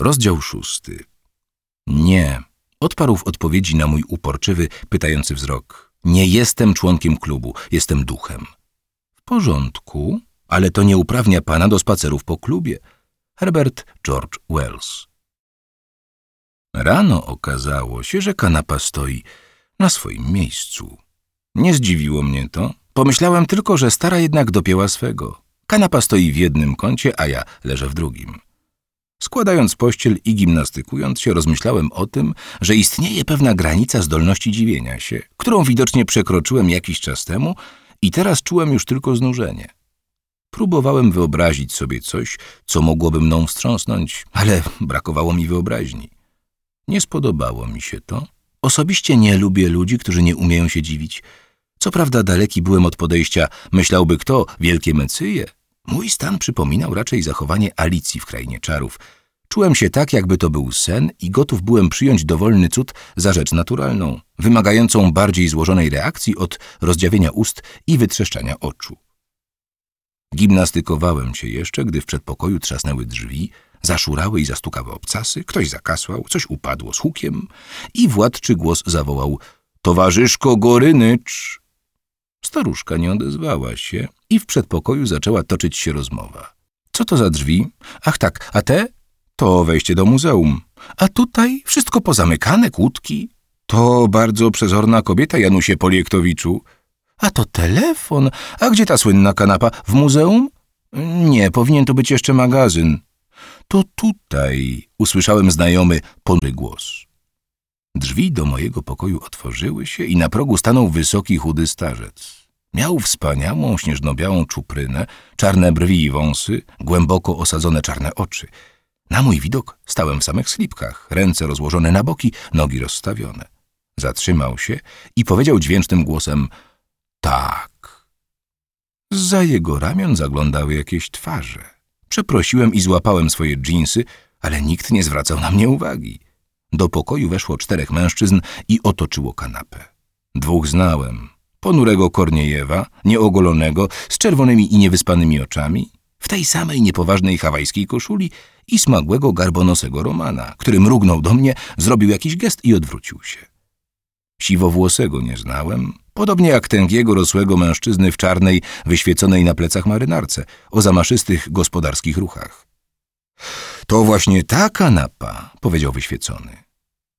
Rozdział szósty. Nie, odparł w odpowiedzi na mój uporczywy, pytający wzrok. Nie jestem członkiem klubu, jestem duchem. W porządku, ale to nie uprawnia pana do spacerów po klubie. Herbert George Wells. Rano okazało się, że kanapa stoi na swoim miejscu. Nie zdziwiło mnie to. Pomyślałem tylko, że stara jednak dopięła swego. Kanapa stoi w jednym kącie, a ja leżę w drugim. Składając pościel i gimnastykując się, rozmyślałem o tym, że istnieje pewna granica zdolności dziwienia się, którą widocznie przekroczyłem jakiś czas temu i teraz czułem już tylko znużenie. Próbowałem wyobrazić sobie coś, co mogłoby mną wstrząsnąć, ale brakowało mi wyobraźni. Nie spodobało mi się to. Osobiście nie lubię ludzi, którzy nie umieją się dziwić. Co prawda daleki byłem od podejścia, myślałby kto, wielkie mecyje. Mój stan przypominał raczej zachowanie Alicji w Krainie Czarów. Czułem się tak, jakby to był sen i gotów byłem przyjąć dowolny cud za rzecz naturalną, wymagającą bardziej złożonej reakcji od rozdziawienia ust i wytrzeszczania oczu. Gimnastykowałem się jeszcze, gdy w przedpokoju trzasnęły drzwi, zaszurały i zastukały obcasy, ktoś zakasłał, coś upadło z hukiem i władczy głos zawołał – Towarzyszko Gorynycz! Staruszka nie odezwała się i w przedpokoju zaczęła toczyć się rozmowa. Co to za drzwi? Ach tak, a te? To wejście do muzeum. A tutaj wszystko pozamykane, kłódki. To bardzo przezorna kobieta, Janusie Poliektowiczu. A to telefon. A gdzie ta słynna kanapa? W muzeum? Nie, powinien to być jeszcze magazyn. To tutaj, usłyszałem znajomy, ponry głos. Drzwi do mojego pokoju otworzyły się i na progu stanął wysoki, chudy starzec. Miał wspaniałą, śnieżno-białą czuprynę, czarne brwi i wąsy, głęboko osadzone czarne oczy. Na mój widok stałem w samych slipkach, ręce rozłożone na boki, nogi rozstawione. Zatrzymał się i powiedział dźwięcznym głosem – tak. Za jego ramion zaglądały jakieś twarze. Przeprosiłem i złapałem swoje dżinsy, ale nikt nie zwracał na mnie uwagi. Do pokoju weszło czterech mężczyzn i otoczyło kanapę. Dwóch znałem. Ponurego Korniejewa, nieogolonego, z czerwonymi i niewyspanymi oczami, w tej samej niepoważnej hawajskiej koszuli i smagłego garbonosego Romana, który mrugnął do mnie, zrobił jakiś gest i odwrócił się. Siwowłosego nie znałem, podobnie jak tęgiego, rosłego mężczyzny w czarnej, wyświeconej na plecach marynarce, o zamaszystych gospodarskich ruchach. To właśnie ta kanapa, powiedział wyświecony.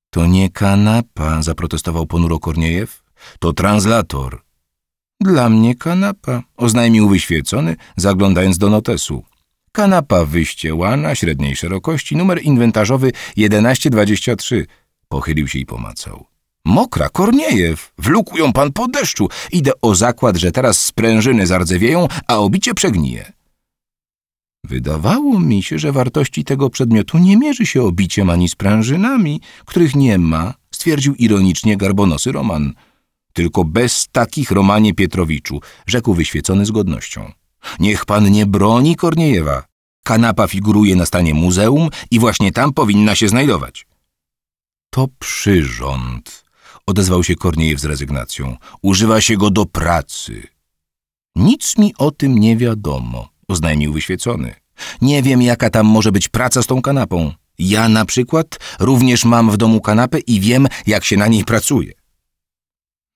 To nie kanapa, zaprotestował ponuro Korniejew. To translator. Dla mnie kanapa, oznajmił wyświecony, zaglądając do notesu. Kanapa wyściełana, średniej szerokości, numer inwentarzowy 1123. Pochylił się i pomacał. Mokra, Korniejew, wlókł ją pan po deszczu. Idę o zakład, że teraz sprężyny zardzewieją, a obicie przegnije. Wydawało mi się, że wartości tego przedmiotu nie mierzy się obiciem ani sprężynami, których nie ma, stwierdził ironicznie garbonosy Roman. Tylko bez takich, Romanie Pietrowiczu, rzekł wyświecony z godnością. Niech pan nie broni Korniejewa. Kanapa figuruje na stanie muzeum i właśnie tam powinna się znajdować. To przyrząd, odezwał się Korniejew z rezygnacją. Używa się go do pracy. Nic mi o tym nie wiadomo, oznajmił wyświecony. Nie wiem, jaka tam może być praca z tą kanapą. Ja na przykład również mam w domu kanapę i wiem, jak się na niej pracuje.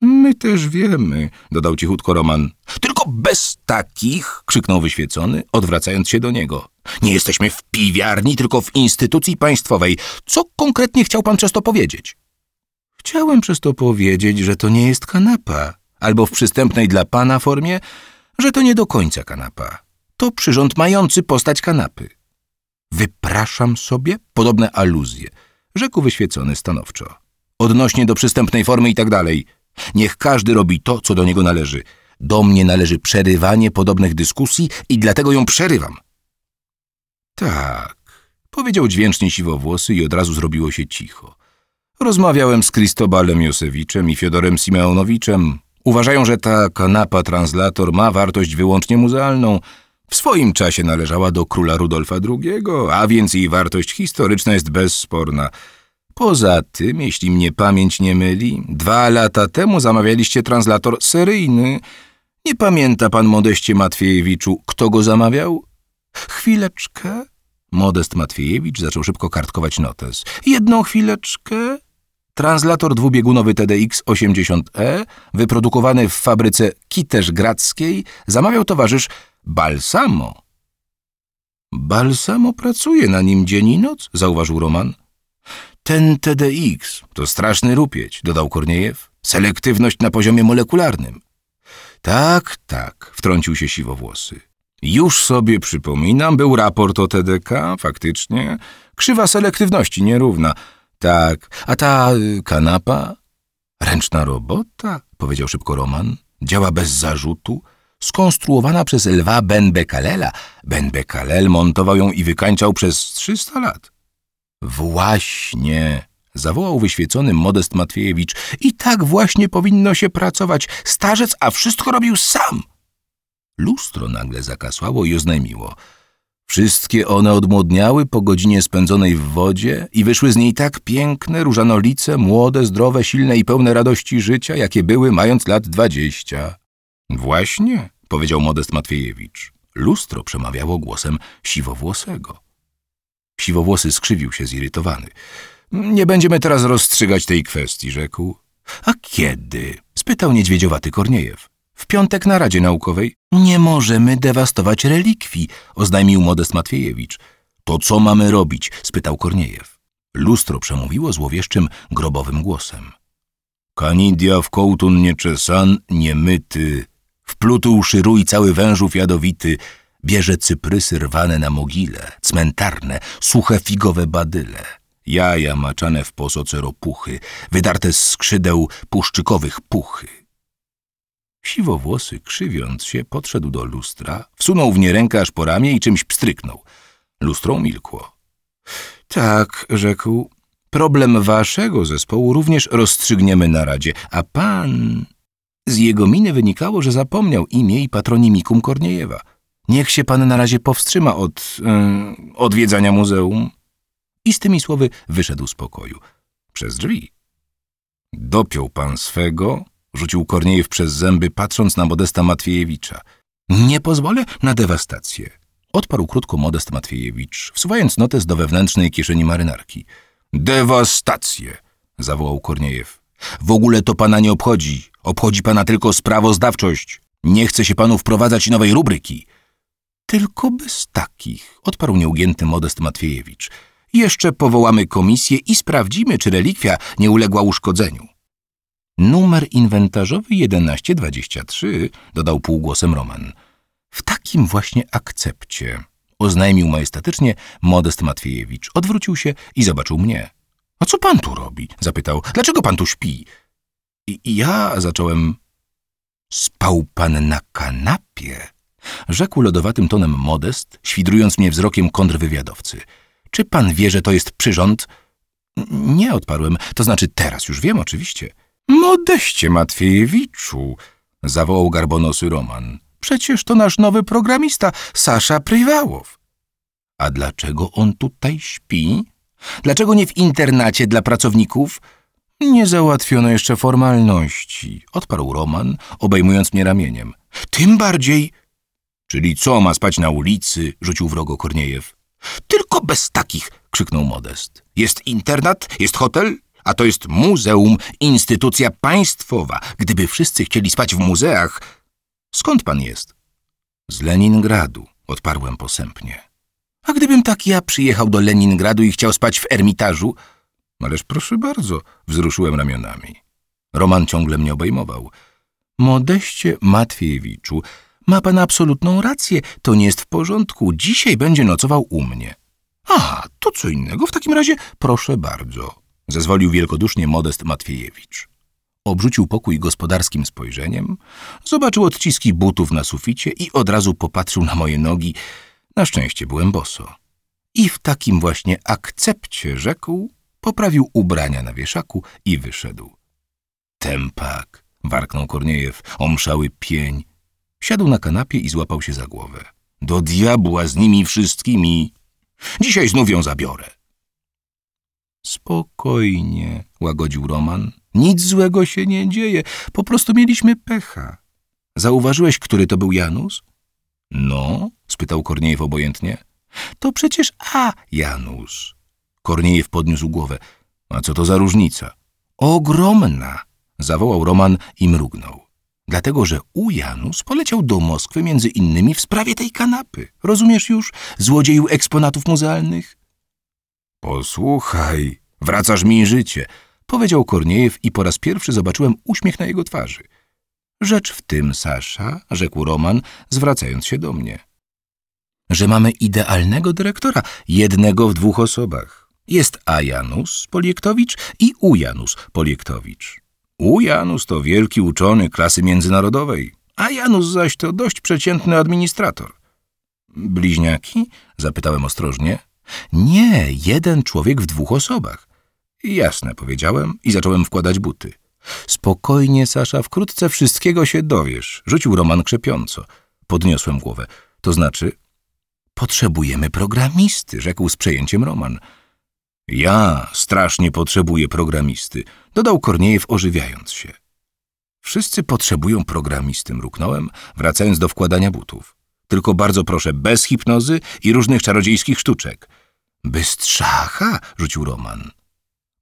My też wiemy, dodał cichutko Roman. Tylko bez takich, krzyknął wyświecony, odwracając się do niego. Nie jesteśmy w piwiarni, tylko w instytucji państwowej. Co konkretnie chciał pan przez to powiedzieć? Chciałem przez to powiedzieć, że to nie jest kanapa, albo w przystępnej dla pana formie, że to nie do końca kanapa. To przyrząd mający postać kanapy. Wypraszam sobie podobne aluzje, rzekł wyświecony stanowczo. Odnośnie do przystępnej formy i tak dalej – Niech każdy robi to, co do niego należy. Do mnie należy przerywanie podobnych dyskusji i dlatego ją przerywam. Tak, powiedział dźwięcznie siwowłosy i od razu zrobiło się cicho. Rozmawiałem z Kristobalem Josewiczem i Fiodorem Simeonowiczem. Uważają, że ta kanapa translator ma wartość wyłącznie muzealną. W swoim czasie należała do króla Rudolfa II, a więc jej wartość historyczna jest bezsporna – Poza tym, jeśli mnie pamięć nie myli, dwa lata temu zamawialiście translator seryjny. Nie pamięta pan Modeście Matwiejewiczu, kto go zamawiał? Chwileczkę. Modest Matwiejewicz zaczął szybko kartkować notes. Jedną chwileczkę. Translator dwubiegunowy TDX 80E, wyprodukowany w fabryce Kitesz-Gradzkiej, zamawiał towarzysz Balsamo. Balsamo pracuje na nim dzień i noc, zauważył Roman. Ten TDX to straszny rupieć, dodał Korniejew. Selektywność na poziomie molekularnym. Tak, tak, wtrącił się siwowłosy. Już sobie przypominam, był raport o TDK, faktycznie. Krzywa selektywności nierówna. Tak, a ta y, kanapa? Ręczna robota, powiedział szybko Roman. Działa bez zarzutu. Skonstruowana przez lwa Ben Bekalel montował ją i wykańczał przez 300 lat. Właśnie, zawołał wyświecony Modest Matwiejewicz. I tak właśnie powinno się pracować. Starzec, a wszystko robił sam. Lustro nagle zakasłało i oznajmiło. Wszystkie one odmłodniały po godzinie spędzonej w wodzie i wyszły z niej tak piękne, różanolice, młode, zdrowe, silne i pełne radości życia, jakie były mając lat dwadzieścia. Właśnie, powiedział Modest Matwiejewicz. Lustro przemawiało głosem siwowłosego. Siwowłosy skrzywił się zirytowany. Nie będziemy teraz rozstrzygać tej kwestii, rzekł. A kiedy? spytał niedźwiedziowaty Korniejew. W piątek na Radzie Naukowej nie możemy dewastować relikwii, oznajmił Modest Matwiejewicz. To co mamy robić? spytał Korniejew. Lustro przemówiło złowieszczym, grobowym głosem. Kanidia w kołtun nieczesan, niemyty, w plutu szyruj cały wężów jadowity, bierze cyprysy rwane na mogile, cmentarne, suche figowe badyle, jaja maczane w posoce ropuchy, wydarte z skrzydeł puszczykowych puchy. Siwowłosy, krzywiąc się, podszedł do lustra, wsunął w nie rękę aż po ramię i czymś pstryknął. Lustro umilkło. Tak, rzekł, problem waszego zespołu również rozstrzygniemy na radzie, a pan... Z jego miny wynikało, że zapomniał imię i patronimikum Korniejewa. Niech się pan na razie powstrzyma od yy, odwiedzania muzeum. I z tymi słowy wyszedł z pokoju. Przez drzwi. Dopiął pan swego, rzucił Korniejew przez zęby, patrząc na Modesta Matwiejewicza. Nie pozwolę na dewastację. Odparł krótko Modest Matwiejewicz, wsuwając notes do wewnętrznej kieszeni marynarki. Dewastację, zawołał Korniejew. W ogóle to pana nie obchodzi. Obchodzi pana tylko sprawozdawczość. Nie chce się panu wprowadzać nowej rubryki. Tylko bez takich, odparł nieugięty Modest Matwiejewicz. Jeszcze powołamy komisję i sprawdzimy, czy relikwia nie uległa uszkodzeniu. Numer inwentarzowy 1123, dodał półgłosem Roman. W takim właśnie akcepcie, oznajmił majestatycznie Modest Matwiejewicz. Odwrócił się i zobaczył mnie. A co pan tu robi? zapytał. Dlaczego pan tu śpi? I ja zacząłem. Spał pan na kanapie? Rzekł lodowatym tonem Modest, świdrując mnie wzrokiem kontrwywiadowcy. Czy pan wie, że to jest przyrząd? Nie odparłem, to znaczy teraz już wiem oczywiście. Modeście Matwiejewiczu, zawołał garbonosy Roman. Przecież to nasz nowy programista, Sasza Prywałow. A dlaczego on tutaj śpi? Dlaczego nie w internacie dla pracowników? Nie załatwiono jeszcze formalności, odparł Roman, obejmując mnie ramieniem. Tym bardziej... Czyli co, ma spać na ulicy? rzucił wrogo Korniejew. Tylko bez takich, krzyknął Modest. Jest internat, jest hotel, a to jest muzeum, instytucja państwowa. Gdyby wszyscy chcieli spać w muzeach... Skąd pan jest? Z Leningradu, odparłem posępnie. A gdybym tak ja przyjechał do Leningradu i chciał spać w Ermitażu? Ależ proszę bardzo, wzruszyłem ramionami. Roman ciągle mnie obejmował. Modeście Matwiejewiczu, ma pan absolutną rację, to nie jest w porządku. Dzisiaj będzie nocował u mnie. A, to co innego. W takim razie proszę bardzo, zezwolił wielkodusznie Modest Matwiejewicz. Obrzucił pokój gospodarskim spojrzeniem, zobaczył odciski butów na suficie i od razu popatrzył na moje nogi. Na szczęście byłem boso. I w takim właśnie akcepcie rzekł, poprawił ubrania na wieszaku i wyszedł. Tempak, warknął Korniejew, omszały pień. Siadł na kanapie i złapał się za głowę. Do diabła z nimi wszystkimi. Dzisiaj znów ją zabiorę. Spokojnie, łagodził Roman. Nic złego się nie dzieje. Po prostu mieliśmy pecha. Zauważyłeś, który to był Janus? No, spytał Korniejew obojętnie. To przecież A, Janusz. Korniejew podniósł głowę. A co to za różnica? Ogromna, zawołał Roman i mrugnął. Dlatego, że U Janus poleciał do Moskwy między innymi w sprawie tej kanapy. Rozumiesz już, złodzieju eksponatów muzealnych? Posłuchaj, wracasz mi życie, powiedział Korniejew i po raz pierwszy zobaczyłem uśmiech na jego twarzy. Rzecz w tym, Sasza, rzekł Roman, zwracając się do mnie, że mamy idealnego dyrektora, jednego w dwóch osobach. Jest A. Janus Poliektowicz i U. Janus Poliektowicz. U. Janus to wielki uczony klasy międzynarodowej, a Janus zaś to dość przeciętny administrator. Bliźniaki? zapytałem ostrożnie. Nie, jeden człowiek w dwóch osobach. Jasne, powiedziałem i zacząłem wkładać buty. Spokojnie, Sasza, wkrótce wszystkiego się dowiesz, rzucił Roman krzepiąco. Podniosłem głowę. To znaczy, potrzebujemy programisty, rzekł z przejęciem Roman. Ja strasznie potrzebuję programisty, dodał Korniejew, ożywiając się. Wszyscy potrzebują programisty, mruknąłem, wracając do wkładania butów. Tylko bardzo proszę, bez hipnozy i różnych czarodziejskich sztuczek. Bystrzacha, rzucił Roman.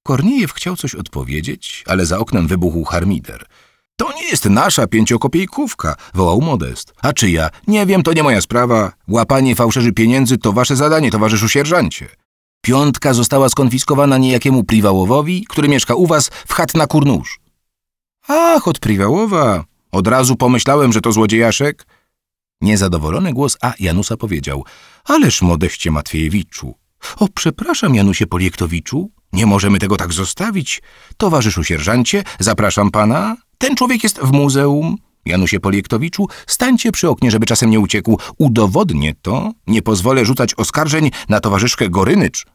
Korniejew chciał coś odpowiedzieć, ale za oknem wybuchł harmider. To nie jest nasza pięciokopiejkówka, wołał Modest. A czyja? Nie wiem, to nie moja sprawa. Łapanie fałszerzy pieniędzy to wasze zadanie, towarzyszu sierżancie. Piątka została skonfiskowana niejakiemu Priwałowowi, który mieszka u was w chat na Kurnóż. Ach, od Priwałowa. Od razu pomyślałem, że to złodziejaszek. Niezadowolony głos A. Janusa powiedział. Ależ modeście Matwiejewiczu. O, przepraszam, Janusie Poliektowiczu. Nie możemy tego tak zostawić. Towarzyszu sierżancie, zapraszam pana. Ten człowiek jest w muzeum. Janusie Poliektowiczu, stańcie przy oknie, żeby czasem nie uciekł. Udowodnię to. Nie pozwolę rzucać oskarżeń na towarzyszkę Gorynycz.